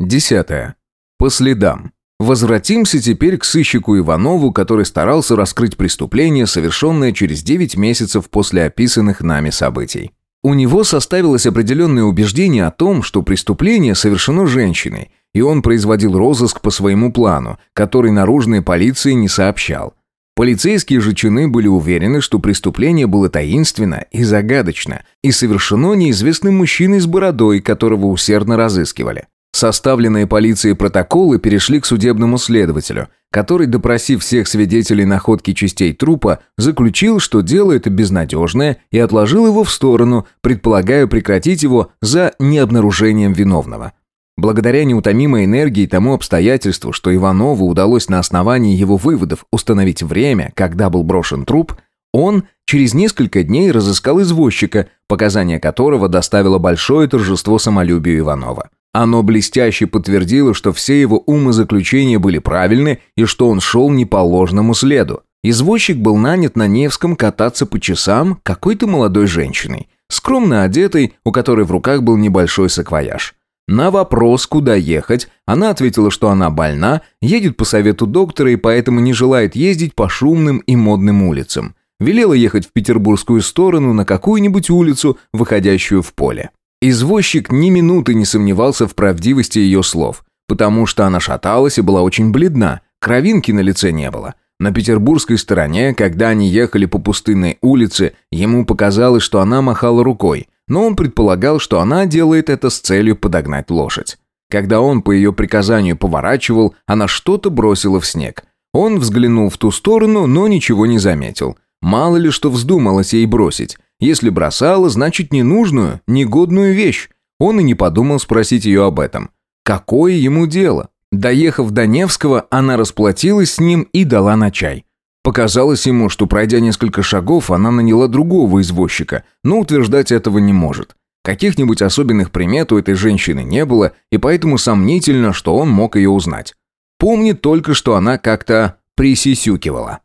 Десятое. По следам. Возвратимся теперь к сыщику Иванову, который старался раскрыть преступление, совершенное через 9 месяцев после описанных нами событий. У него составилось определенное убеждение о том, что преступление совершено женщиной, и он производил розыск по своему плану, который наружной полиции не сообщал. Полицейские же чины были уверены, что преступление было таинственно и загадочно, и совершено неизвестным мужчиной с бородой, которого усердно разыскивали. Составленные полицией протоколы перешли к судебному следователю, который, допросив всех свидетелей находки частей трупа, заключил, что дело это безнадежное и отложил его в сторону, предполагая прекратить его за необнаружением виновного. Благодаря неутомимой энергии и тому обстоятельству, что Иванову удалось на основании его выводов установить время, когда был брошен труп, он через несколько дней разыскал извозчика, показания которого доставило большое торжество самолюбию Иванова. Оно блестяще подтвердило, что все его умозаключения были правильны и что он шел не по ложному следу. Извозчик был нанят на Невском кататься по часам какой-то молодой женщиной, скромно одетой, у которой в руках был небольшой саквояж. На вопрос, куда ехать, она ответила, что она больна, едет по совету доктора и поэтому не желает ездить по шумным и модным улицам. Велела ехать в петербургскую сторону на какую-нибудь улицу, выходящую в поле. Извозчик ни минуты не сомневался в правдивости ее слов, потому что она шаталась и была очень бледна, кровинки на лице не было. На петербургской стороне, когда они ехали по пустынной улице, ему показалось, что она махала рукой, но он предполагал, что она делает это с целью подогнать лошадь. Когда он по ее приказанию поворачивал, она что-то бросила в снег. Он взглянул в ту сторону, но ничего не заметил. Мало ли что вздумалось ей бросить. Если бросала, значит ненужную, негодную вещь. Он и не подумал спросить ее об этом. Какое ему дело? Доехав до Невского, она расплатилась с ним и дала на чай. Показалось ему, что пройдя несколько шагов, она наняла другого извозчика, но утверждать этого не может. Каких-нибудь особенных примет у этой женщины не было, и поэтому сомнительно, что он мог ее узнать. Помнит только, что она как-то присисюкивала.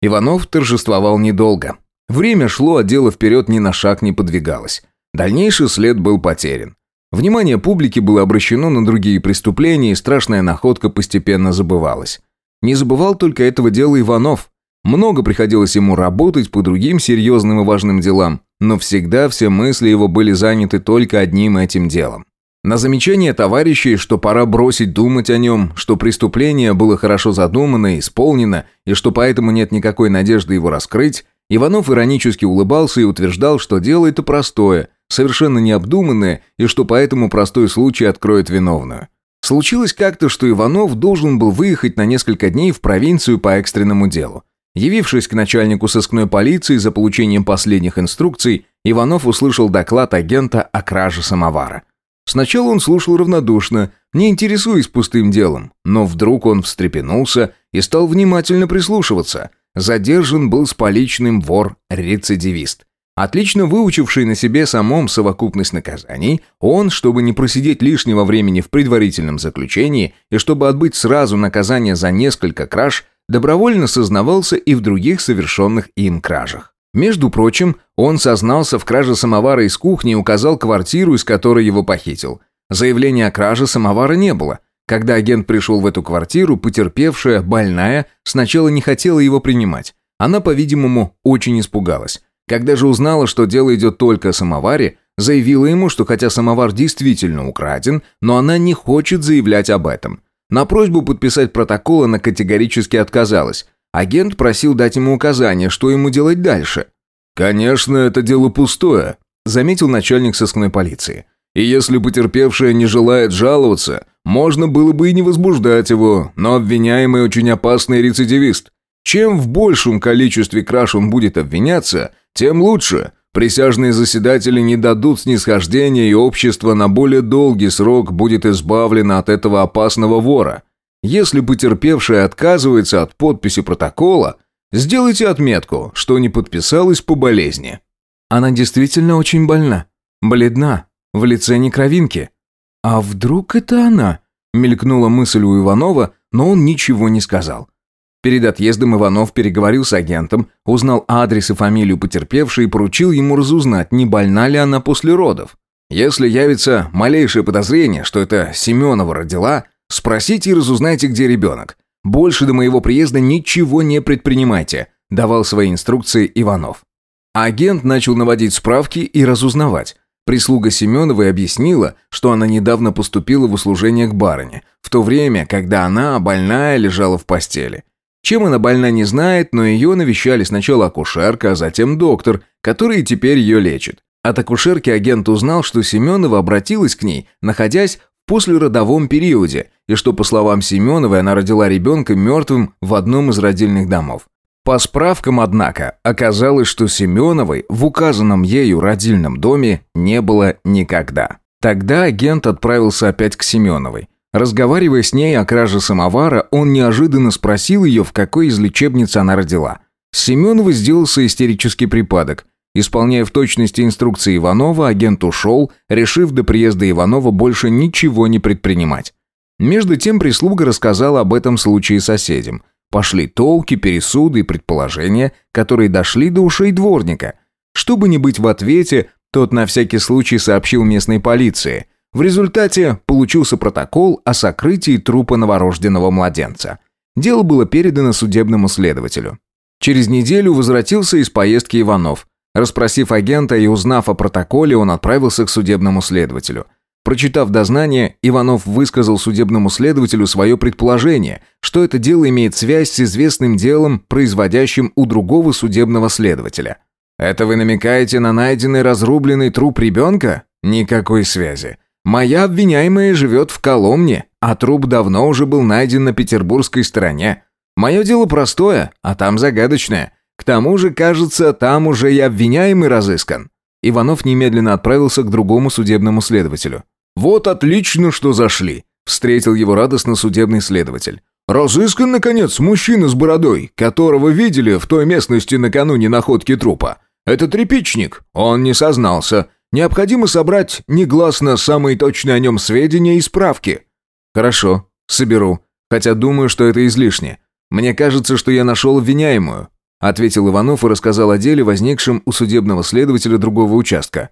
Иванов торжествовал недолго. Время шло, а дело вперед ни на шаг не подвигалось. Дальнейший след был потерян. Внимание публики было обращено на другие преступления, и страшная находка постепенно забывалась. Не забывал только этого дела Иванов. Много приходилось ему работать по другим серьезным и важным делам, но всегда все мысли его были заняты только одним этим делом. На замечание товарищей, что пора бросить думать о нем, что преступление было хорошо задумано и исполнено, и что поэтому нет никакой надежды его раскрыть, Иванов иронически улыбался и утверждал, что дело это простое, совершенно необдуманное, и что поэтому простой случай откроет виновную. Случилось как-то, что Иванов должен был выехать на несколько дней в провинцию по экстренному делу. Явившись к начальнику сыскной полиции за получением последних инструкций, Иванов услышал доклад агента о краже самовара. Сначала он слушал равнодушно, не интересуясь пустым делом, но вдруг он встрепенулся и стал внимательно прислушиваться – Задержан был с поличным вор-рецидивист. Отлично выучивший на себе самом совокупность наказаний, он, чтобы не просидеть лишнего времени в предварительном заключении и чтобы отбыть сразу наказание за несколько краж, добровольно сознавался и в других совершенных им кражах. Между прочим, он сознался в краже самовара из кухни и указал квартиру, из которой его похитил. Заявления о краже самовара не было – когда агент пришел в эту квартиру, потерпевшая, больная, сначала не хотела его принимать. Она, по-видимому, очень испугалась. Когда же узнала, что дело идет только о самоваре, заявила ему, что хотя самовар действительно украден, но она не хочет заявлять об этом. На просьбу подписать протокол она категорически отказалась. Агент просил дать ему указания, что ему делать дальше. «Конечно, это дело пустое», – заметил начальник сыскной полиции. «И если потерпевшая не желает жаловаться, можно было бы и не возбуждать его, но обвиняемый очень опасный рецидивист. Чем в большем количестве краж он будет обвиняться, тем лучше. Присяжные заседатели не дадут снисхождения, и общество на более долгий срок будет избавлено от этого опасного вора. Если потерпевшая отказывается от подписи протокола, сделайте отметку, что не подписалась по болезни. Она действительно очень больна, бледна, в лице не кровинки. «А вдруг это она?» – мелькнула мысль у Иванова, но он ничего не сказал. Перед отъездом Иванов переговорил с агентом, узнал адрес и фамилию потерпевшей и поручил ему разузнать, не больна ли она после родов. Если явится малейшее подозрение, что это Семенова родила, спросите и разузнайте, где ребенок. Больше до моего приезда ничего не предпринимайте», – давал свои инструкции Иванов. Агент начал наводить справки и разузнавать. Прислуга Семеновой объяснила, что она недавно поступила в услужение к барыне, в то время, когда она, больная, лежала в постели. Чем она больна, не знает, но ее навещали сначала акушерка, а затем доктор, который теперь ее лечит. От акушерки агент узнал, что Семенова обратилась к ней, находясь в послеродовом периоде, и что, по словам Семеновой, она родила ребенка мертвым в одном из родильных домов. По справкам, однако, оказалось, что Семеновой в указанном ею родильном доме не было никогда. Тогда агент отправился опять к Семеновой. Разговаривая с ней о краже самовара, он неожиданно спросил ее, в какой из лечебниц она родила. С Семеновой сделался истерический припадок. Исполняя в точности инструкции Иванова, агент ушел, решив до приезда Иванова больше ничего не предпринимать. Между тем прислуга рассказала об этом случае соседям – Пошли толки, пересуды и предположения, которые дошли до ушей дворника. Чтобы не быть в ответе, тот на всякий случай сообщил местной полиции. В результате получился протокол о сокрытии трупа новорожденного младенца. Дело было передано судебному следователю. Через неделю возвратился из поездки Иванов. Распросив агента и узнав о протоколе, он отправился к судебному следователю – Прочитав дознание, Иванов высказал судебному следователю свое предположение, что это дело имеет связь с известным делом, производящим у другого судебного следователя. «Это вы намекаете на найденный разрубленный труп ребенка? Никакой связи. Моя обвиняемая живет в Коломне, а труп давно уже был найден на петербургской стороне. Мое дело простое, а там загадочное. К тому же, кажется, там уже и обвиняемый разыскан». Иванов немедленно отправился к другому судебному следователю. «Вот отлично, что зашли», – встретил его радостно судебный следователь. «Разыскан, наконец, мужчина с бородой, которого видели в той местности накануне находки трупа. Это тряпичник, он не сознался. Необходимо собрать негласно самые точные о нем сведения и справки». «Хорошо, соберу, хотя думаю, что это излишне. Мне кажется, что я нашел обвиняемую», ответил Иванов и рассказал о деле, возникшем у судебного следователя другого участка.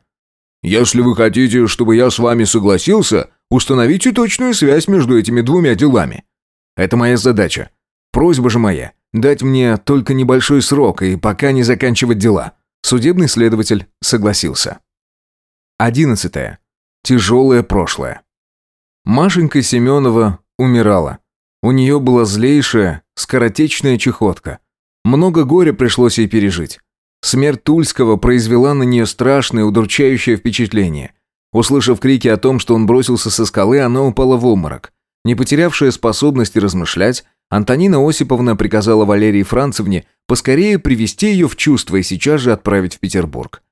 Если вы хотите, чтобы я с вами согласился, установите точную связь между этими двумя делами. Это моя задача. Просьба же моя – дать мне только небольшой срок и пока не заканчивать дела». Судебный следователь согласился. Одиннадцатое. Тяжелое прошлое. Машенька Семенова умирала. У нее была злейшая, скоротечная чехотка. Много горя пришлось ей пережить. Смерть Тульского произвела на нее страшное, удручающее впечатление. Услышав крики о том, что он бросился со скалы, она упала в обморок. Не потерявшая способности размышлять, Антонина Осиповна приказала Валерии Францевне поскорее привести ее в чувство и сейчас же отправить в Петербург.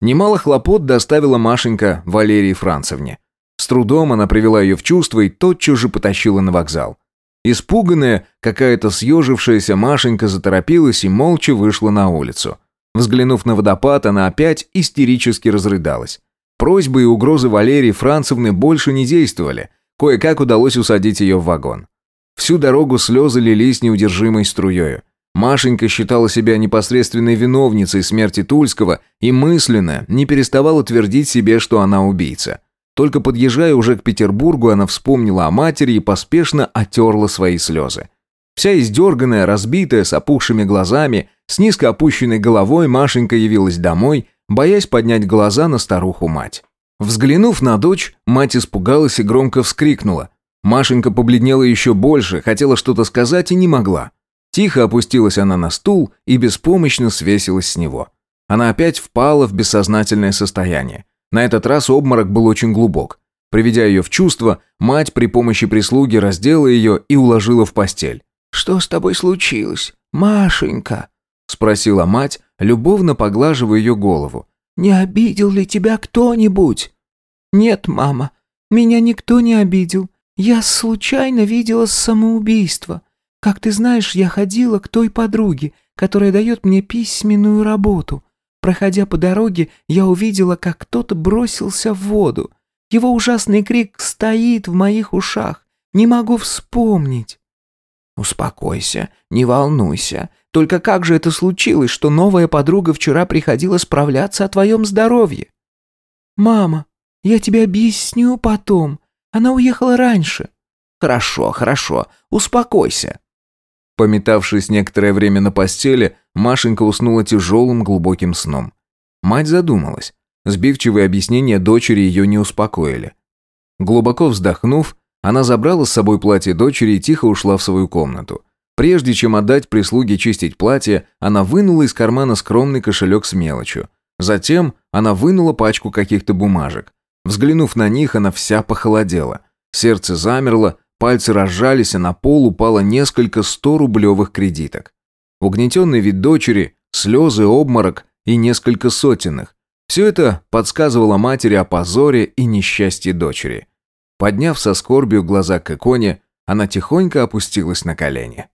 Немало хлопот доставила Машенька Валерии Францевне. С трудом она привела ее в чувство и тотчас же потащила на вокзал. Испуганная, какая-то съежившаяся Машенька заторопилась и молча вышла на улицу. Взглянув на водопад, она опять истерически разрыдалась. Просьбы и угрозы Валерии Францевны больше не действовали. Кое-как удалось усадить ее в вагон. Всю дорогу слезы лились неудержимой струею. Машенька считала себя непосредственной виновницей смерти Тульского и мысленно не переставала твердить себе, что она убийца. Только подъезжая уже к Петербургу, она вспомнила о матери и поспешно отерла свои слезы. Вся издерганная, разбитая, с опухшими глазами, с низко опущенной головой Машенька явилась домой, боясь поднять глаза на старуху-мать. Взглянув на дочь, мать испугалась и громко вскрикнула. Машенька побледнела еще больше, хотела что-то сказать и не могла. Тихо опустилась она на стул и беспомощно свесилась с него. Она опять впала в бессознательное состояние. На этот раз обморок был очень глубок. Приведя ее в чувство, мать при помощи прислуги раздела ее и уложила в постель. «Что с тобой случилось, Машенька?» – спросила мать, любовно поглаживая ее голову. «Не обидел ли тебя кто-нибудь?» «Нет, мама, меня никто не обидел. Я случайно видела самоубийство. Как ты знаешь, я ходила к той подруге, которая дает мне письменную работу. Проходя по дороге, я увидела, как кто-то бросился в воду. Его ужасный крик стоит в моих ушах. Не могу вспомнить. «Успокойся, не волнуйся. Только как же это случилось, что новая подруга вчера приходила справляться о твоем здоровье?» «Мама, Я тебе объясню потом. Она уехала раньше». «Хорошо, хорошо, успокойся». Пометавшись некоторое время на постели, Машенька уснула тяжелым глубоким сном. Мать задумалась. Сбивчивые объяснения дочери ее не успокоили. Глубоко вздохнув, она забрала с собой платье дочери и тихо ушла в свою комнату. Прежде чем отдать прислуге чистить платье, она вынула из кармана скромный кошелек с мелочью. Затем она вынула пачку каких-то бумажек. Взглянув на них, она вся похолодела. Сердце замерло, пальцы разжались, а на пол упало несколько сто-рублевых кредиток. Угнетенный вид дочери, слезы, обморок и несколько сотенных. Все это подсказывало матери о позоре и несчастье дочери. Подняв со скорбью глаза к иконе, она тихонько опустилась на колени.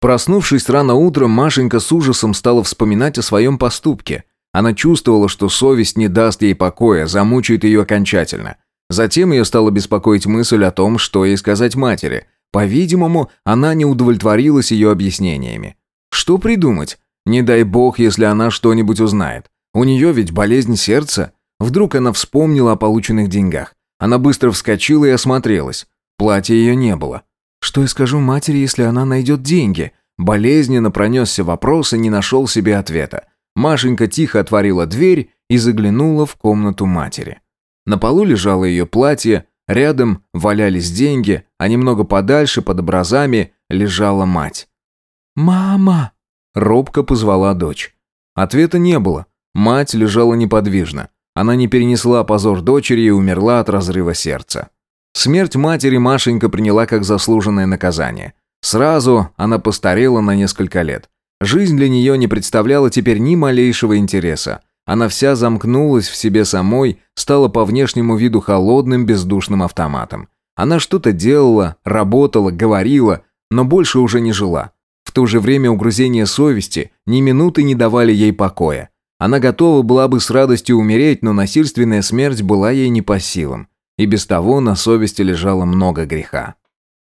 Проснувшись рано утром, Машенька с ужасом стала вспоминать о своем поступке. Она чувствовала, что совесть не даст ей покоя, замучает ее окончательно. Затем ее стала беспокоить мысль о том, что ей сказать матери. По-видимому, она не удовлетворилась ее объяснениями. Что придумать? Не дай бог, если она что-нибудь узнает. У нее ведь болезнь сердца. Вдруг она вспомнила о полученных деньгах. Она быстро вскочила и осмотрелась. Платья ее не было. Что я скажу матери, если она найдет деньги? Болезненно пронесся вопрос и не нашел себе ответа. Машенька тихо отворила дверь и заглянула в комнату матери. На полу лежало ее платье, рядом валялись деньги, а немного подальше, под образами, лежала мать. «Мама!» – робко позвала дочь. Ответа не было. Мать лежала неподвижно. Она не перенесла позор дочери и умерла от разрыва сердца. Смерть матери Машенька приняла как заслуженное наказание. Сразу она постарела на несколько лет. Жизнь для нее не представляла теперь ни малейшего интереса. Она вся замкнулась в себе самой, стала по внешнему виду холодным, бездушным автоматом. Она что-то делала, работала, говорила, но больше уже не жила. То же время угрызения совести ни минуты не давали ей покоя. Она готова была бы с радостью умереть, но насильственная смерть была ей не по силам. И без того на совести лежало много греха.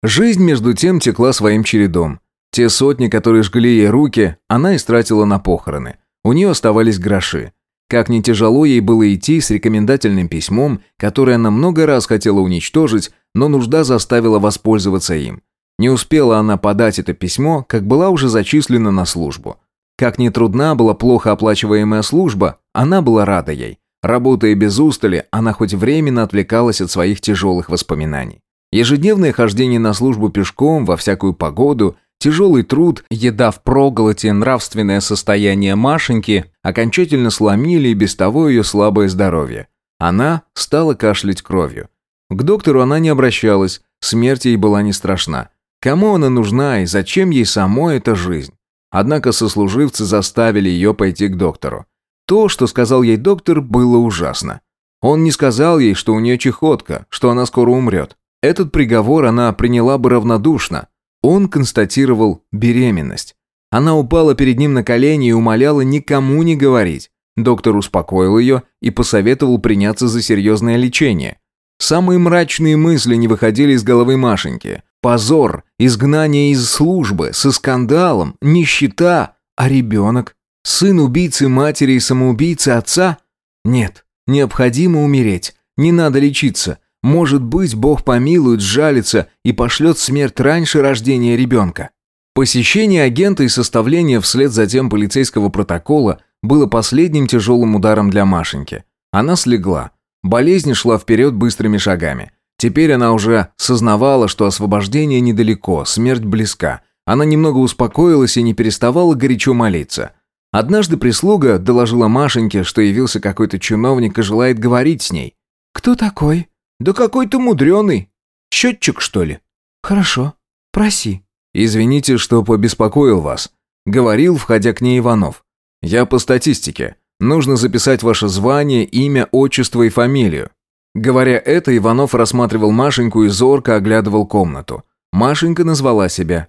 Жизнь, между тем, текла своим чередом. Те сотни, которые жгли ей руки, она истратила на похороны. У нее оставались гроши. Как не тяжело ей было идти с рекомендательным письмом, которое она много раз хотела уничтожить, но нужда заставила воспользоваться им. Не успела она подать это письмо, как была уже зачислена на службу. Как ни трудна была плохо оплачиваемая служба, она была рада ей. Работая без устали, она хоть временно отвлекалась от своих тяжелых воспоминаний. Ежедневное хождение на службу пешком во всякую погоду, тяжелый труд, еда в проголоте, нравственное состояние Машеньки окончательно сломили и без того ее слабое здоровье. Она стала кашлять кровью. К доктору она не обращалась, смерть ей была не страшна. Кому она нужна и зачем ей самой эта жизнь? Однако сослуживцы заставили ее пойти к доктору. То, что сказал ей доктор, было ужасно. Он не сказал ей, что у нее чехотка, что она скоро умрет. Этот приговор она приняла бы равнодушно. Он констатировал беременность. Она упала перед ним на колени и умоляла никому не говорить. Доктор успокоил ее и посоветовал приняться за серьезное лечение. Самые мрачные мысли не выходили из головы Машеньки. Позор, изгнание из службы, со скандалом, нищета. А ребенок? Сын убийцы матери и самоубийцы отца? Нет, необходимо умереть. Не надо лечиться. Может быть, Бог помилует, жалится и пошлет смерть раньше рождения ребенка. Посещение агента и составление вслед за тем полицейского протокола было последним тяжелым ударом для Машеньки. Она слегла. Болезнь шла вперед быстрыми шагами. Теперь она уже сознавала, что освобождение недалеко, смерть близка. Она немного успокоилась и не переставала горячо молиться. Однажды прислуга доложила Машеньке, что явился какой-то чиновник и желает говорить с ней. «Кто такой?» «Да какой-то мудреный. Счетчик, что ли?» «Хорошо. Проси». «Извините, что побеспокоил вас», — говорил, входя к ней Иванов. «Я по статистике. Нужно записать ваше звание, имя, отчество и фамилию. Говоря это, Иванов рассматривал Машеньку и зорко оглядывал комнату. Машенька назвала себя.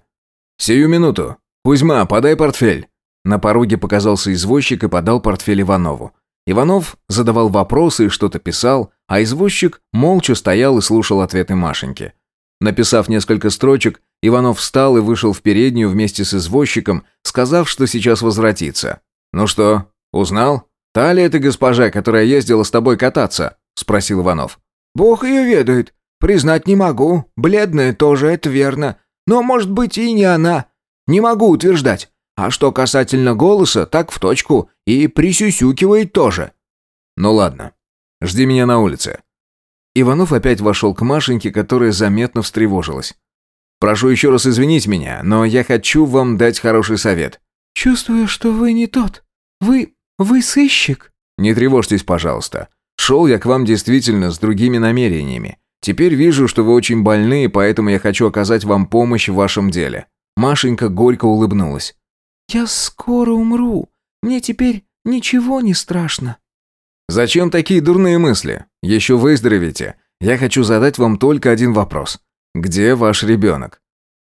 «Сию минуту. Кузьма, подай портфель». На пороге показался извозчик и подал портфель Иванову. Иванов задавал вопросы и что-то писал, а извозчик молча стоял и слушал ответы Машеньки. Написав несколько строчек, Иванов встал и вышел в переднюю вместе с извозчиком, сказав, что сейчас возвратится. «Ну что, узнал? Та ли это госпожа, которая ездила с тобой кататься?» – спросил Иванов. «Бог ее ведает. Признать не могу. Бледная тоже, это верно. Но, может быть, и не она. Не могу утверждать. А что касательно голоса, так в точку. И присюсюкивает тоже». «Ну ладно. Жди меня на улице». Иванов опять вошел к Машеньке, которая заметно встревожилась. «Прошу еще раз извинить меня, но я хочу вам дать хороший совет». «Чувствую, что вы не тот. Вы... вы сыщик». «Не тревожьтесь, пожалуйста. Шел я к вам действительно с другими намерениями. Теперь вижу, что вы очень больны, поэтому я хочу оказать вам помощь в вашем деле». Машенька горько улыбнулась. «Я скоро умру. Мне теперь ничего не страшно». «Зачем такие дурные мысли? Еще выздоровите. Я хочу задать вам только один вопрос. Где ваш ребенок?»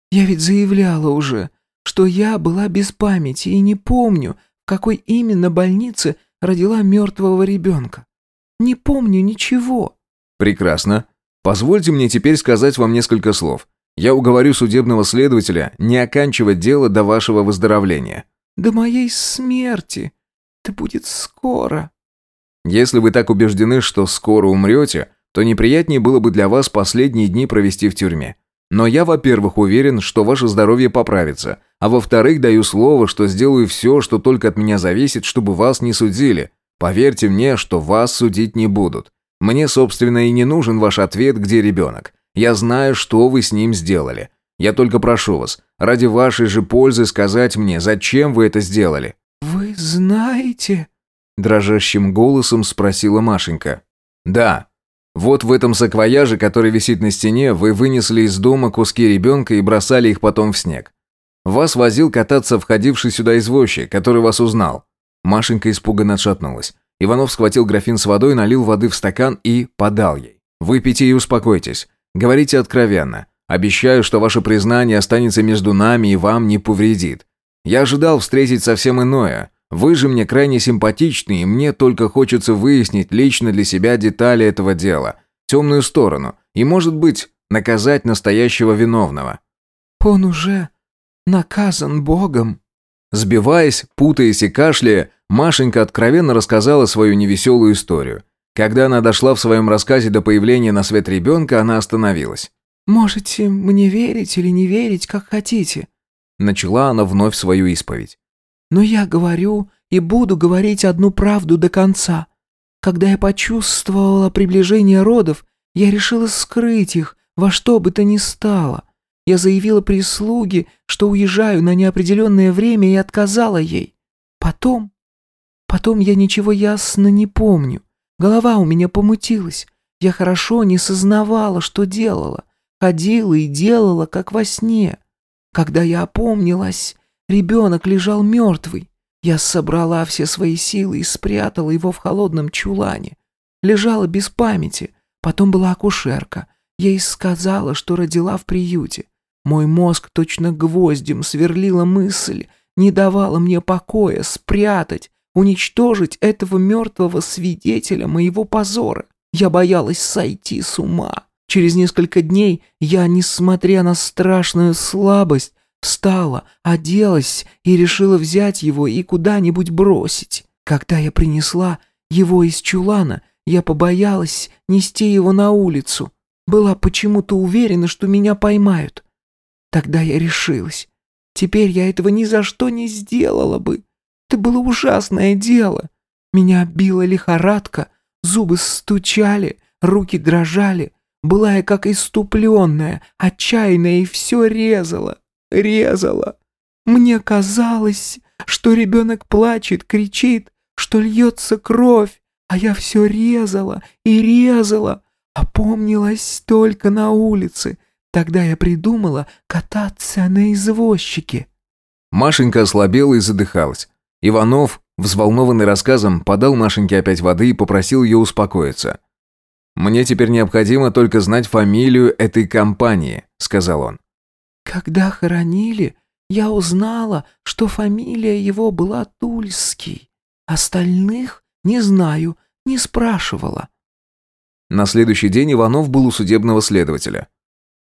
«Я ведь заявляла уже, что я была без памяти и не помню, в какой именно больнице родила мертвого ребенка. Не помню ничего». «Прекрасно. Позвольте мне теперь сказать вам несколько слов. Я уговорю судебного следователя не оканчивать дело до вашего выздоровления». «До моей смерти. Это будет скоро». «Если вы так убеждены, что скоро умрете, то неприятнее было бы для вас последние дни провести в тюрьме. Но я, во-первых, уверен, что ваше здоровье поправится, а во-вторых, даю слово, что сделаю все, что только от меня зависит, чтобы вас не судили. Поверьте мне, что вас судить не будут. Мне, собственно, и не нужен ваш ответ, где ребенок. Я знаю, что вы с ним сделали. Я только прошу вас, ради вашей же пользы сказать мне, зачем вы это сделали». «Вы знаете?» Дрожащим голосом спросила Машенька. «Да. Вот в этом саквояже, который висит на стене, вы вынесли из дома куски ребенка и бросали их потом в снег. Вас возил кататься входивший сюда извозчик, который вас узнал». Машенька испуганно отшатнулась. Иванов схватил графин с водой, налил воды в стакан и подал ей. «Выпейте и успокойтесь. Говорите откровенно. Обещаю, что ваше признание останется между нами и вам не повредит. Я ожидал встретить совсем иное. Вы же мне крайне симпатичны, и мне только хочется выяснить лично для себя детали этого дела, темную сторону, и, может быть, наказать настоящего виновного». «Он уже наказан Богом». Сбиваясь, путаясь и кашляя, Машенька откровенно рассказала свою невеселую историю. Когда она дошла в своем рассказе до появления на свет ребенка, она остановилась. «Можете мне верить или не верить, как хотите», начала она вновь свою исповедь. «Но я говорю и буду говорить одну правду до конца. Когда я почувствовала приближение родов, я решила скрыть их во что бы то ни стало. Я заявила прислуге, что уезжаю на неопределенное время и отказала ей. Потом... Потом я ничего ясно не помню. Голова у меня помутилась. Я хорошо не сознавала, что делала. Ходила и делала, как во сне. Когда я опомнилась, ребенок лежал мертвый. Я собрала все свои силы и спрятала его в холодном чулане. Лежала без памяти. Потом была акушерка. Ей сказала, что родила в приюте. Мой мозг точно гвоздем сверлила мысль, не давала мне покоя спрятать, уничтожить этого мертвого свидетеля моего позора. Я боялась сойти с ума. Через несколько дней я, несмотря на страшную слабость, встала, оделась и решила взять его и куда-нибудь бросить. Когда я принесла его из чулана, я побоялась нести его на улицу. Была почему-то уверена, что меня поймают. Тогда я решилась. Теперь я этого ни за что не сделала бы. Это было ужасное дело. Меня била лихорадка, зубы стучали, руки дрожали. Была я как иступленная, отчаянная и все резала, резала. Мне казалось, что ребенок плачет, кричит, что льется кровь, а я все резала и резала. Опомнилась только на улице. Тогда я придумала кататься на извозчике. Машенька ослабела и задыхалась. Иванов, взволнованный рассказом, подал Машеньке опять воды и попросил ее успокоиться. «Мне теперь необходимо только знать фамилию этой компании», — сказал он. «Когда хоронили, я узнала, что фамилия его была Тульский. Остальных не знаю, не спрашивала». На следующий день Иванов был у судебного следователя.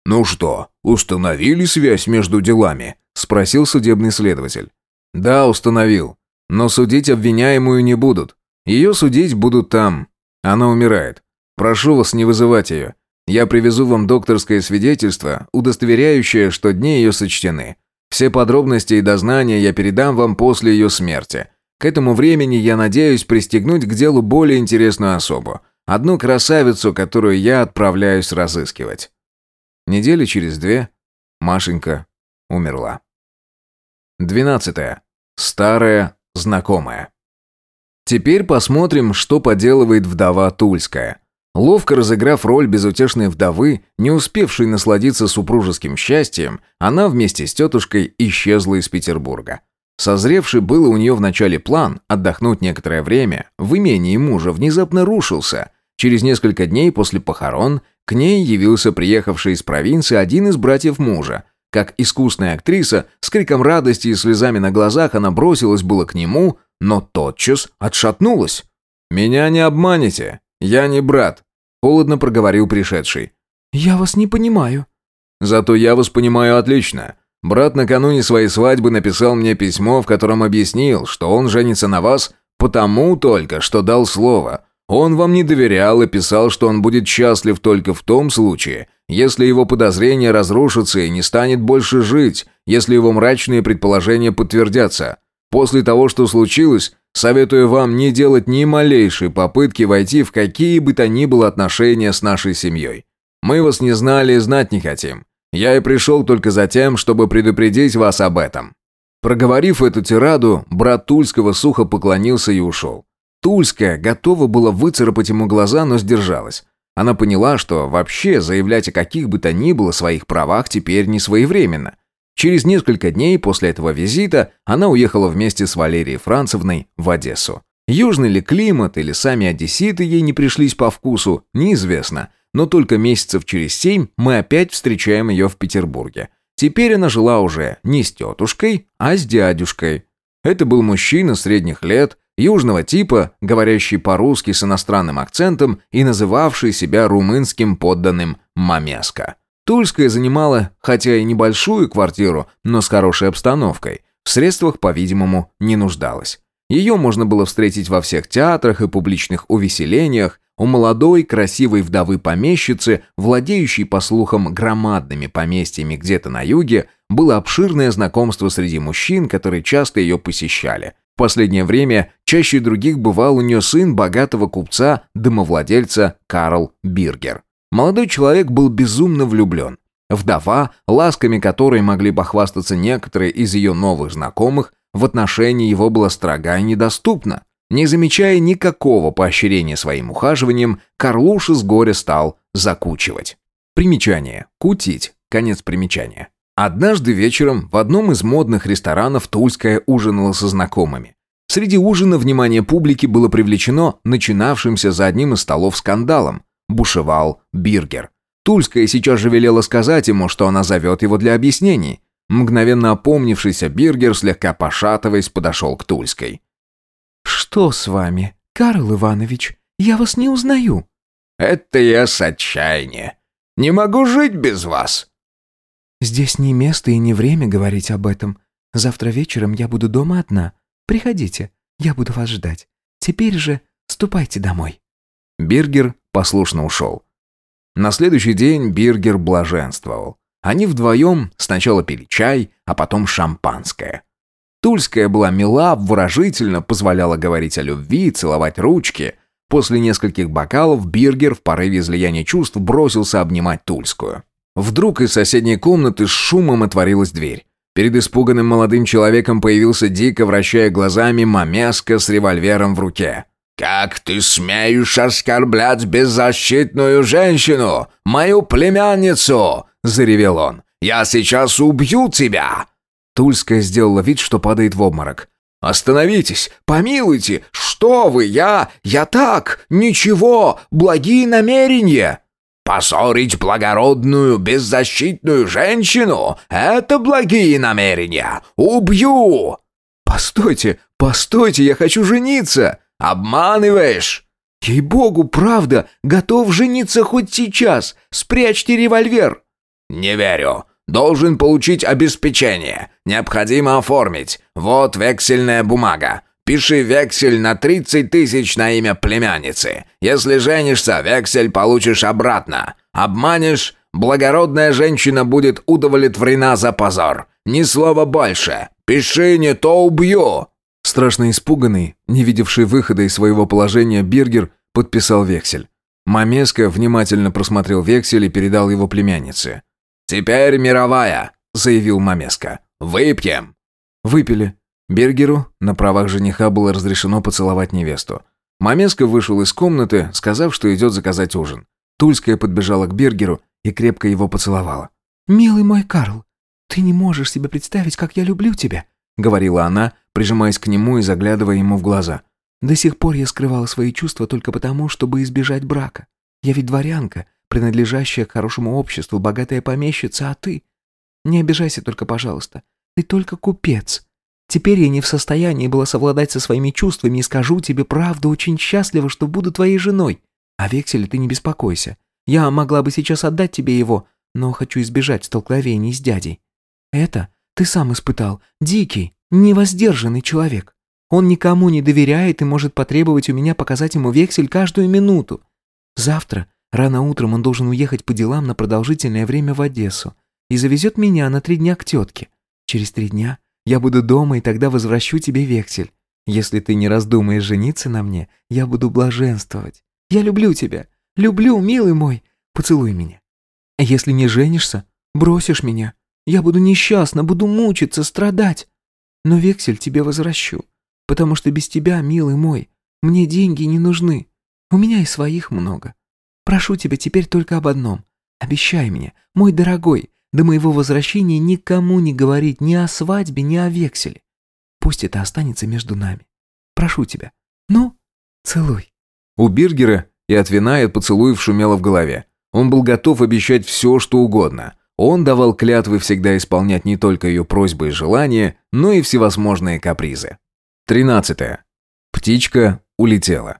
«Ну что, установили связь между делами?» – спросил судебный следователь. «Да, установил. Но судить обвиняемую не будут. Ее судить будут там. Она умирает. Прошу вас не вызывать ее. Я привезу вам докторское свидетельство, удостоверяющее, что дни ее сочтены. Все подробности и дознания я передам вам после ее смерти. К этому времени я надеюсь пристегнуть к делу более интересную особу. Одну красавицу, которую я отправляюсь разыскивать. Недели через две Машенька умерла. Двенадцатое. Старая знакомая. Теперь посмотрим, что поделывает вдова Тульская. Ловко разыграв роль безутешной вдовы, не успевшей насладиться супружеским счастьем, она вместе с тетушкой исчезла из Петербурга. Созревший был у нее в начале план отдохнуть некоторое время, в имении мужа внезапно рушился. Через несколько дней после похорон к ней явился приехавший из провинции один из братьев мужа. Как искусная актриса, с криком радости и слезами на глазах она бросилась было к нему, но тотчас отшатнулась. «Меня не обманете, я не брат», – холодно проговорил пришедший. «Я вас не понимаю». «Зато я вас понимаю отлично. Брат накануне своей свадьбы написал мне письмо, в котором объяснил, что он женится на вас потому только, что дал слово. Он вам не доверял и писал, что он будет счастлив только в том случае, если его подозрения разрушатся и не станет больше жить, если его мрачные предположения подтвердятся. После того, что случилось, советую вам не делать ни малейшей попытки войти в какие бы то ни было отношения с нашей семьей. Мы вас не знали и знать не хотим. Я и пришел только за тем, чтобы предупредить вас об этом». Проговорив эту тираду, брат Тульского сухо поклонился и ушел. Тульская готова была выцарапать ему глаза, но сдержалась. Она поняла, что вообще заявлять о каких бы то ни было своих правах теперь не своевременно. Через несколько дней после этого визита она уехала вместе с Валерией Францевной в Одессу. Южный ли климат или сами одесситы ей не пришлись по вкусу, неизвестно, но только месяцев через семь мы опять встречаем ее в Петербурге. Теперь она жила уже не с тетушкой, а с дядюшкой. Это был мужчина средних лет, южного типа, говорящий по-русски с иностранным акцентом и называвший себя румынским подданным Мамеска. Тульская занимала, хотя и небольшую квартиру, но с хорошей обстановкой. В средствах, по-видимому, не нуждалась. Ее можно было встретить во всех театрах и публичных увеселениях, у молодой, красивой вдовы-помещицы, владеющей, по слухам, громадными поместьями где-то на юге, было обширное знакомство среди мужчин, которые часто ее посещали. В последнее время чаще других бывал у нее сын богатого купца-домовладельца Карл Биргер. Молодой человек был безумно влюблен. Вдова, ласками которой могли похвастаться некоторые из ее новых знакомых, в отношении его была строга и недоступна. Не замечая никакого поощрения своим ухаживанием, Карлуша с горя стал закучивать. Примечание. Кутить. Конец примечания. Однажды вечером в одном из модных ресторанов Тульская ужинала со знакомыми. Среди ужина внимание публики было привлечено начинавшимся за одним из столов скандалом бушевал Биргер. Тульская сейчас же велела сказать ему, что она зовет его для объяснений. Мгновенно опомнившийся Биргер, слегка пошатываясь, подошел к Тульской. «Что с вами, Карл Иванович? Я вас не узнаю». «Это я с отчаяния. Не могу жить без вас». «Здесь не место и не время говорить об этом. Завтра вечером я буду дома одна. Приходите, я буду вас ждать. Теперь же ступайте домой». Биргер послушно ушел. На следующий день Биргер блаженствовал. Они вдвоем сначала пили чай, а потом шампанское. Тульская была мила, выражительно, позволяла говорить о любви, целовать ручки. После нескольких бокалов Биргер в порыве излияния чувств бросился обнимать Тульскую. Вдруг из соседней комнаты с шумом отворилась дверь. Перед испуганным молодым человеком появился дико вращая глазами мамеска с револьвером в руке. «Как ты смеешь оскорблять беззащитную женщину, мою племянницу?» – заревел он. «Я сейчас убью тебя!» Тульская сделала вид, что падает в обморок. «Остановитесь! Помилуйте! Что вы! Я... Я так! Ничего! Благие намерения!» «Позорить благородную, беззащитную женщину — это благие намерения! Убью!» «Постойте! Постойте! Я хочу жениться!» «Обманываешь!» «Ей-богу, правда! Готов жениться хоть сейчас! Спрячьте револьвер!» «Не верю. Должен получить обеспечение. Необходимо оформить. Вот вексельная бумага. Пиши вексель на 30 тысяч на имя племянницы. Если женишься, вексель получишь обратно. Обманешь, благородная женщина будет удовлетворена за позор. Ни слова больше. Пиши, не то убью!» Страшно испуганный, не видевший выхода из своего положения, Биргер подписал вексель. Мамеска внимательно просмотрел вексель и передал его племяннице. «Теперь мировая», — заявил Мамеска. «Выпьем». Выпили. Бергеру на правах жениха было разрешено поцеловать невесту. Мамеска вышел из комнаты, сказав, что идет заказать ужин. Тульская подбежала к Бергеру и крепко его поцеловала. «Милый мой Карл, ты не можешь себе представить, как я люблю тебя», — говорила она, прижимаясь к нему и заглядывая ему в глаза. «До сих пор я скрывала свои чувства только потому, чтобы избежать брака. Я ведь дворянка, принадлежащая к хорошему обществу, богатая помещица, а ты... Не обижайся только, пожалуйста. Ты только купец. Теперь я не в состоянии была совладать со своими чувствами и скажу тебе правду, очень счастлива, что буду твоей женой. О векселе ты не беспокойся. Я могла бы сейчас отдать тебе его, но хочу избежать столкновений с дядей. Это ты сам испытал. Дикий, невоздержанный человек. Он никому не доверяет и может потребовать у меня показать ему вексель каждую минуту. Завтра, рано утром, он должен уехать по делам на продолжительное время в Одессу и завезет меня на три дня к тетке. Через три дня я буду дома и тогда возвращу тебе вексель. Если ты не раздумаешь жениться на мне, я буду блаженствовать. Я люблю тебя. Люблю, милый мой. Поцелуй меня. Если не женишься, бросишь меня. Я буду несчастна, буду мучиться, страдать. Но вексель тебе возвращу, потому что без тебя, милый мой, мне деньги не нужны. У меня и своих много. Прошу тебя теперь только об одном. Обещай мне, мой дорогой, до моего возвращения никому не говорить ни о свадьбе, ни о векселе. Пусть это останется между нами. Прошу тебя. Ну, целуй». У Биргера и от вина, и от поцелуев шумело в голове. Он был готов обещать все, что угодно. Он давал клятвы всегда исполнять не только ее просьбы и желания, но и всевозможные капризы. 13. Птичка улетела.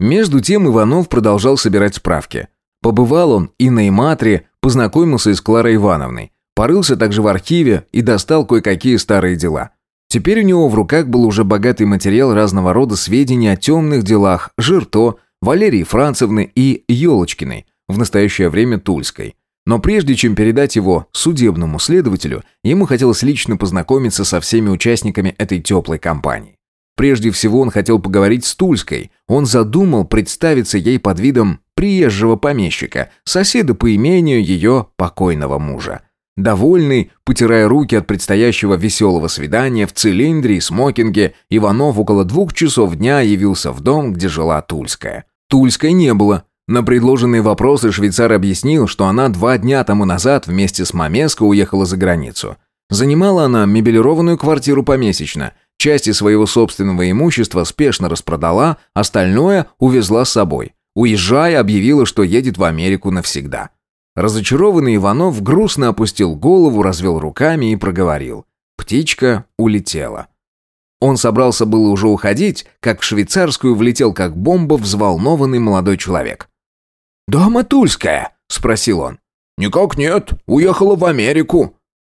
Между тем Иванов продолжал собирать справки. Побывал он и на Иматре, познакомился и с Кларой Ивановной, порылся также в архиве и достал кое-какие старые дела. Теперь у него в руках был уже богатый материал разного рода сведений о темных делах Жирто, Валерии Францевны и Елочкиной, в настоящее время Тульской. Но прежде чем передать его судебному следователю, ему хотелось лично познакомиться со всеми участниками этой теплой кампании. Прежде всего он хотел поговорить с Тульской. Он задумал представиться ей под видом приезжего помещика, соседа по имению ее покойного мужа. Довольный, потирая руки от предстоящего веселого свидания в цилиндре и смокинге, Иванов около двух часов дня явился в дом, где жила Тульская. Тульской не было, на предложенные вопросы швейцар объяснил, что она два дня тому назад вместе с Мамеско уехала за границу. Занимала она мебелированную квартиру помесячно, части своего собственного имущества спешно распродала, остальное увезла с собой. Уезжая, объявила, что едет в Америку навсегда. Разочарованный Иванов грустно опустил голову, развел руками и проговорил. Птичка улетела. Он собрался было уже уходить, как в швейцарскую влетел как бомба взволнованный молодой человек. «Дама Тульская?» – спросил он. «Никак нет, уехала в Америку».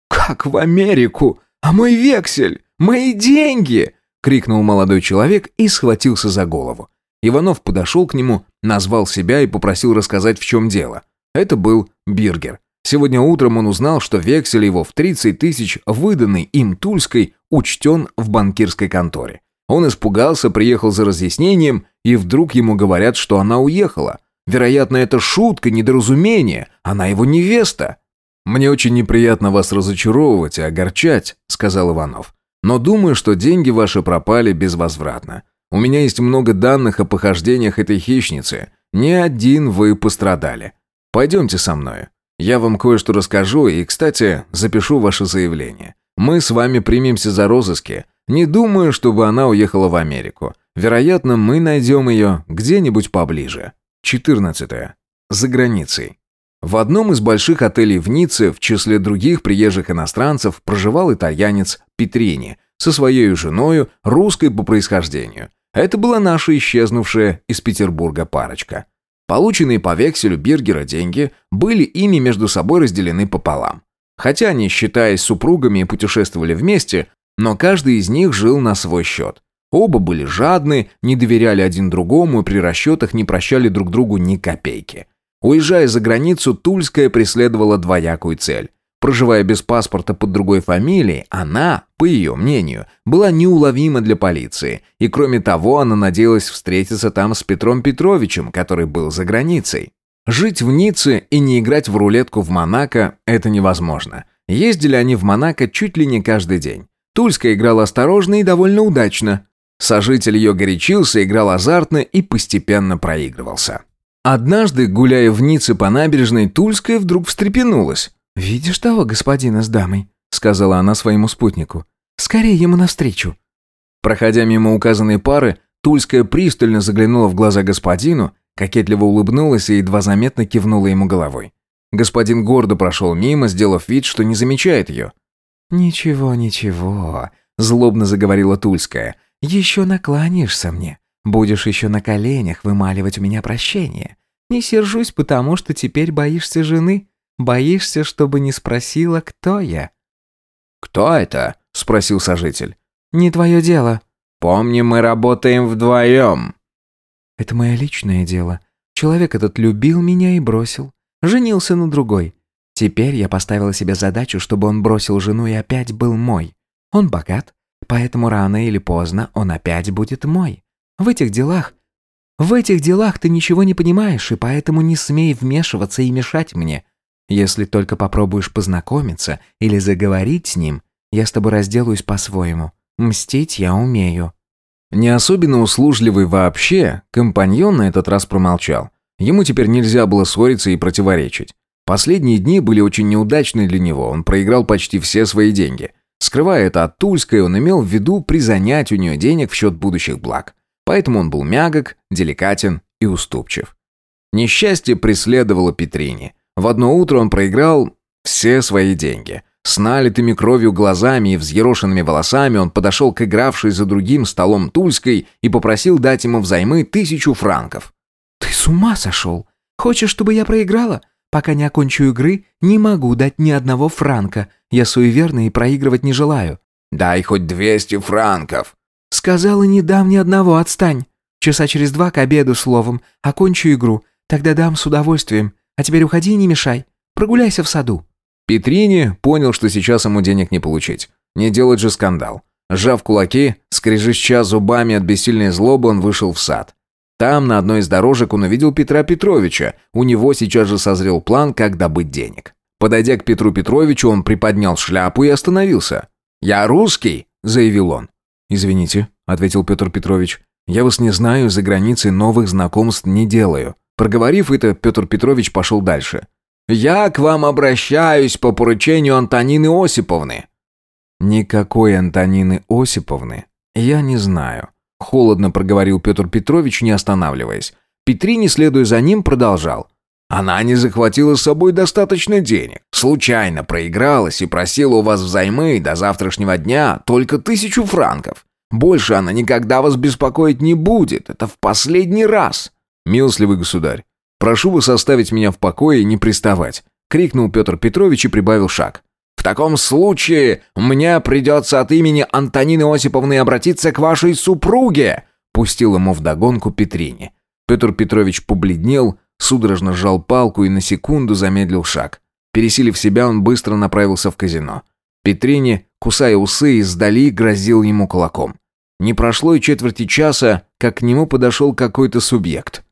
«Как в Америку? А мой вексель? Мои деньги?» – крикнул молодой человек и схватился за голову. Иванов подошел к нему, назвал себя и попросил рассказать, в чем дело. Это был Биргер. Сегодня утром он узнал, что вексель его в 30 тысяч, выданный им Тульской, учтен в банкирской конторе. Он испугался, приехал за разъяснением, и вдруг ему говорят, что она уехала – Вероятно, это шутка, недоразумение. Она его невеста. «Мне очень неприятно вас разочаровывать и огорчать», — сказал Иванов. «Но думаю, что деньги ваши пропали безвозвратно. У меня есть много данных о похождениях этой хищницы. Не один вы пострадали. Пойдемте со мной. Я вам кое-что расскажу и, кстати, запишу ваше заявление. Мы с вами примемся за розыски. Не думаю, чтобы она уехала в Америку. Вероятно, мы найдем ее где-нибудь поближе». 14. За границей. В одном из больших отелей в Ницце, в числе других приезжих иностранцев, проживал итальянец Петрини со своей женой, русской по происхождению. Это была наша исчезнувшая из Петербурга парочка. Полученные по векселю Биргера деньги были ими между собой разделены пополам. Хотя они, считаясь супругами, путешествовали вместе, но каждый из них жил на свой счет. Оба были жадны, не доверяли один другому и при расчетах не прощали друг другу ни копейки. Уезжая за границу, Тульская преследовала двоякую цель. Проживая без паспорта под другой фамилией, она, по ее мнению, была неуловима для полиции, и кроме того, она надеялась встретиться там с Петром Петровичем, который был за границей. Жить в Ницце и не играть в рулетку в Монако – это невозможно. Ездили они в Монако чуть ли не каждый день. Тульская играла осторожно и довольно удачно. Сожитель ее горячился, играл азартно и постепенно проигрывался. Однажды, гуляя в Ницце по набережной, Тульская вдруг встрепенулась. «Видишь того господина с дамой?» — сказала она своему спутнику. «Скорее ему навстречу». Проходя мимо указанной пары, Тульская пристально заглянула в глаза господину, кокетливо улыбнулась и едва заметно кивнула ему головой. Господин гордо прошел мимо, сделав вид, что не замечает ее. «Ничего, ничего», — злобно заговорила Тульская. «Еще наклонишься мне. Будешь еще на коленях вымаливать у меня прощение. Не сержусь, потому что теперь боишься жены. Боишься, чтобы не спросила, кто я». «Кто это?» — спросил сожитель. «Не твое дело». «Помни, мы работаем вдвоем». «Это мое личное дело. Человек этот любил меня и бросил. Женился на другой. Теперь я поставила себе задачу, чтобы он бросил жену и опять был мой. Он богат, поэтому рано или поздно он опять будет мой. В этих делах... В этих делах ты ничего не понимаешь, и поэтому не смей вмешиваться и мешать мне. Если только попробуешь познакомиться или заговорить с ним, я с тобой разделаюсь по-своему. Мстить я умею». Не особенно услужливый вообще, компаньон на этот раз промолчал. Ему теперь нельзя было ссориться и противоречить. Последние дни были очень неудачны для него, он проиграл почти все свои деньги. Скрывая это от Тульской, он имел в виду призанять у нее денег в счет будущих благ. Поэтому он был мягок, деликатен и уступчив. Несчастье преследовало Петрине. В одно утро он проиграл все свои деньги. С налитыми кровью глазами и взъерошенными волосами он подошел к игравшей за другим столом Тульской и попросил дать ему взаймы тысячу франков. «Ты с ума сошел? Хочешь, чтобы я проиграла? Пока не окончу игры, не могу дать ни одного франка. Я суеверный и проигрывать не желаю». «Дай хоть двести франков». «Сказала, не дам ни одного, отстань. Часа через два к обеду, словом. Окончу игру. Тогда дам с удовольствием. А теперь уходи и не мешай. Прогуляйся в саду». Петрини понял, что сейчас ему денег не получить. Не делать же скандал. Сжав кулаки, скрежеща зубами от бессильной злобы, он вышел в сад. Там, на одной из дорожек, он увидел Петра Петровича. У него сейчас же созрел план, как добыть денег. Подойдя к Петру Петровичу, он приподнял шляпу и остановился. «Я русский», — заявил он. «Извините», — ответил Петр Петрович. «Я вас не знаю, за границей новых знакомств не делаю». Проговорив это, Петр Петрович пошел дальше. «Я к вам обращаюсь по поручению Антонины Осиповны». «Никакой Антонины Осиповны я не знаю», Холодно проговорил Петр Петрович, не останавливаясь. Петрини, следуя за ним, продолжал. Она не захватила с собой достаточно денег. Случайно проигралась и просила у вас взаймы до завтрашнего дня только тысячу франков. Больше она никогда вас беспокоить не будет. Это в последний раз. Милостливый государь, прошу вас оставить меня в покое и не приставать. Крикнул Петр Петрович и прибавил шаг. В таком случае мне придется от имени Антонины Осиповны обратиться к вашей супруге!» Пустил ему вдогонку Петрине. Петр Петрович побледнел, судорожно сжал палку и на секунду замедлил шаг. Пересилив себя, он быстро направился в казино. Петрине, кусая усы, издали грозил ему кулаком. Не прошло и четверти часа, как к нему подошел какой-то субъект.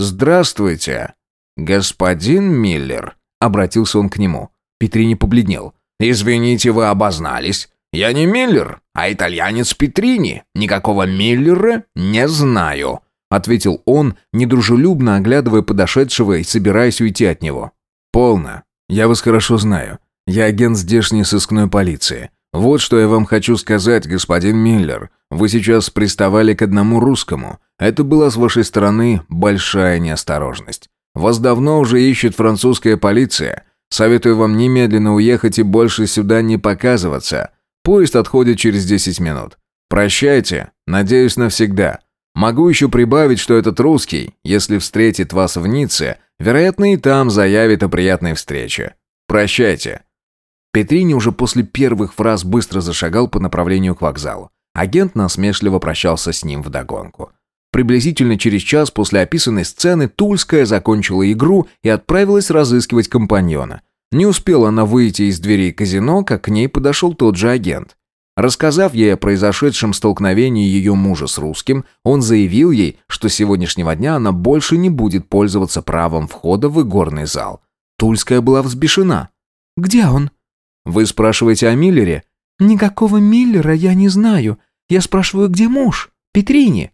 «Здравствуйте, господин Миллер», — обратился он к нему. Петрине побледнел. «Извините, вы обознались. Я не Миллер, а итальянец Петрини. Никакого Миллера не знаю», — ответил он, недружелюбно оглядывая подошедшего и собираясь уйти от него. «Полно. Я вас хорошо знаю. Я агент здешней сыскной полиции. Вот что я вам хочу сказать, господин Миллер. Вы сейчас приставали к одному русскому. Это была с вашей стороны большая неосторожность. Вас давно уже ищет французская полиция. Советую вам немедленно уехать и больше сюда не показываться. Поезд отходит через 10 минут. Прощайте, надеюсь навсегда. Могу еще прибавить, что этот русский, если встретит вас в Ницце, вероятно и там заявит о приятной встрече. Прощайте». Петрини уже после первых фраз быстро зашагал по направлению к вокзалу. Агент насмешливо прощался с ним вдогонку. Приблизительно через час после описанной сцены Тульская закончила игру и отправилась разыскивать компаньона. Не успела она выйти из дверей казино, как к ней подошел тот же агент. Рассказав ей о произошедшем столкновении ее мужа с русским, он заявил ей, что с сегодняшнего дня она больше не будет пользоваться правом входа в игорный зал. Тульская была взбешена. «Где он?» «Вы спрашиваете о Миллере?» «Никакого Миллера я не знаю. Я спрашиваю, где муж? Петрини?»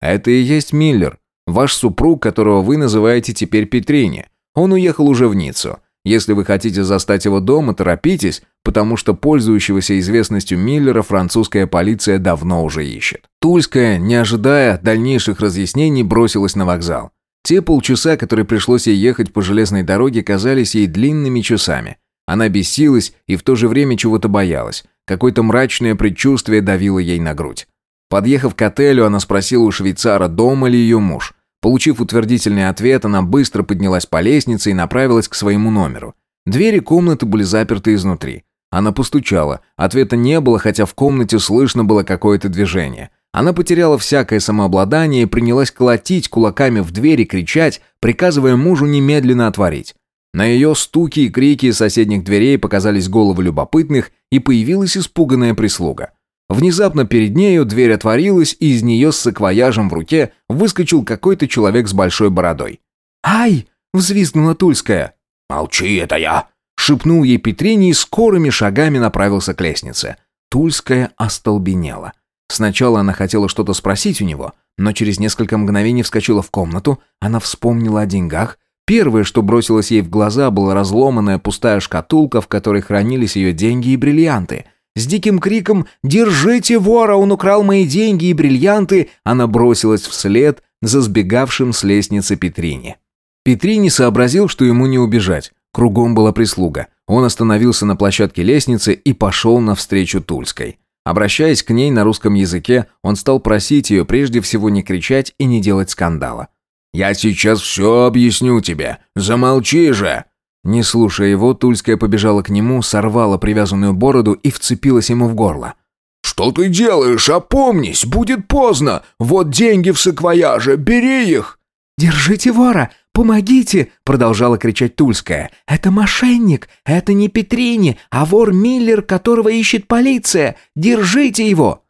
«Это и есть Миллер, ваш супруг, которого вы называете теперь Петрини. Он уехал уже в Ниццу. Если вы хотите застать его дома, торопитесь, потому что пользующегося известностью Миллера французская полиция давно уже ищет». Тульская, не ожидая дальнейших разъяснений, бросилась на вокзал. Те полчаса, которые пришлось ей ехать по железной дороге, казались ей длинными часами. Она бесилась и в то же время чего-то боялась. Какое-то мрачное предчувствие давило ей на грудь. Подъехав к отелю, она спросила у швейцара, дома ли ее муж. Получив утвердительный ответ, она быстро поднялась по лестнице и направилась к своему номеру. Двери комнаты были заперты изнутри. Она постучала. Ответа не было, хотя в комнате слышно было какое-то движение. Она потеряла всякое самообладание и принялась колотить кулаками в дверь и кричать, приказывая мужу немедленно отворить. На ее стуки и крики из соседних дверей показались головы любопытных, и появилась испуганная прислуга. Внезапно перед нею дверь отворилась, и из нее с саквояжем в руке выскочил какой-то человек с большой бородой. «Ай!» — взвизгнула Тульская. «Молчи, это я!» — шепнул ей Петрини и скорыми шагами направился к лестнице. Тульская остолбенела. Сначала она хотела что-то спросить у него, но через несколько мгновений вскочила в комнату, она вспомнила о деньгах, Первое, что бросилось ей в глаза, была разломанная пустая шкатулка, в которой хранились ее деньги и бриллианты. С диким криком «Держите вора! Он украл мои деньги и бриллианты!» она бросилась вслед за сбегавшим с лестницы Петрини. Петрини сообразил, что ему не убежать. Кругом была прислуга. Он остановился на площадке лестницы и пошел навстречу Тульской. Обращаясь к ней на русском языке, он стал просить ее прежде всего не кричать и не делать скандала. «Я сейчас все объясню тебе. Замолчи же!» Не слушая его, Тульская побежала к нему, сорвала привязанную бороду и вцепилась ему в горло. «Что ты делаешь? Опомнись! Будет поздно! Вот деньги в саквояже, бери их!» «Держите вора! Помогите!» — продолжала кричать Тульская. «Это мошенник! Это не Петрини, а вор Миллер, которого ищет полиция! Держите его!»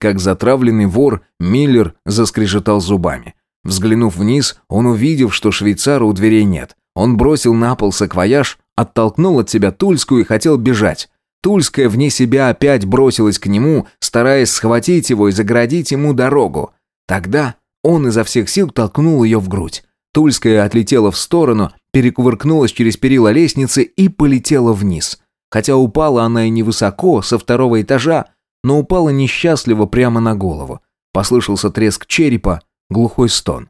Как затравленный вор, Миллер заскрежетал зубами. Взглянув вниз, он увидел, что швейцара у дверей нет. Он бросил на пол саквояж, оттолкнул от себя Тульскую и хотел бежать. Тульская вне себя опять бросилась к нему, стараясь схватить его и заградить ему дорогу. Тогда он изо всех сил толкнул ее в грудь. Тульская отлетела в сторону, перекувыркнулась через перила лестницы и полетела вниз. Хотя упала она и невысоко, со второго этажа, но упала несчастливо прямо на голову. Послышался треск черепа, глухой стон.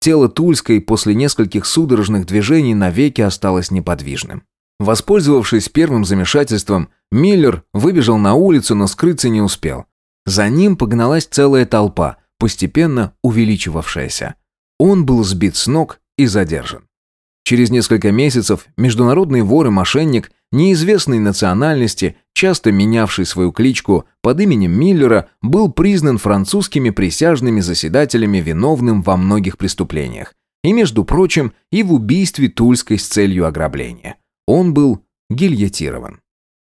Тело Тульской после нескольких судорожных движений навеки осталось неподвижным. Воспользовавшись первым замешательством, Миллер выбежал на улицу, но скрыться не успел. За ним погналась целая толпа, постепенно увеличивавшаяся. Он был сбит с ног и задержан. Через несколько месяцев международный вор и мошенник неизвестной национальности, часто менявший свою кличку под именем Миллера, был признан французскими присяжными заседателями виновным во многих преступлениях. И, между прочим, и в убийстве Тульской с целью ограбления. Он был гильотирован.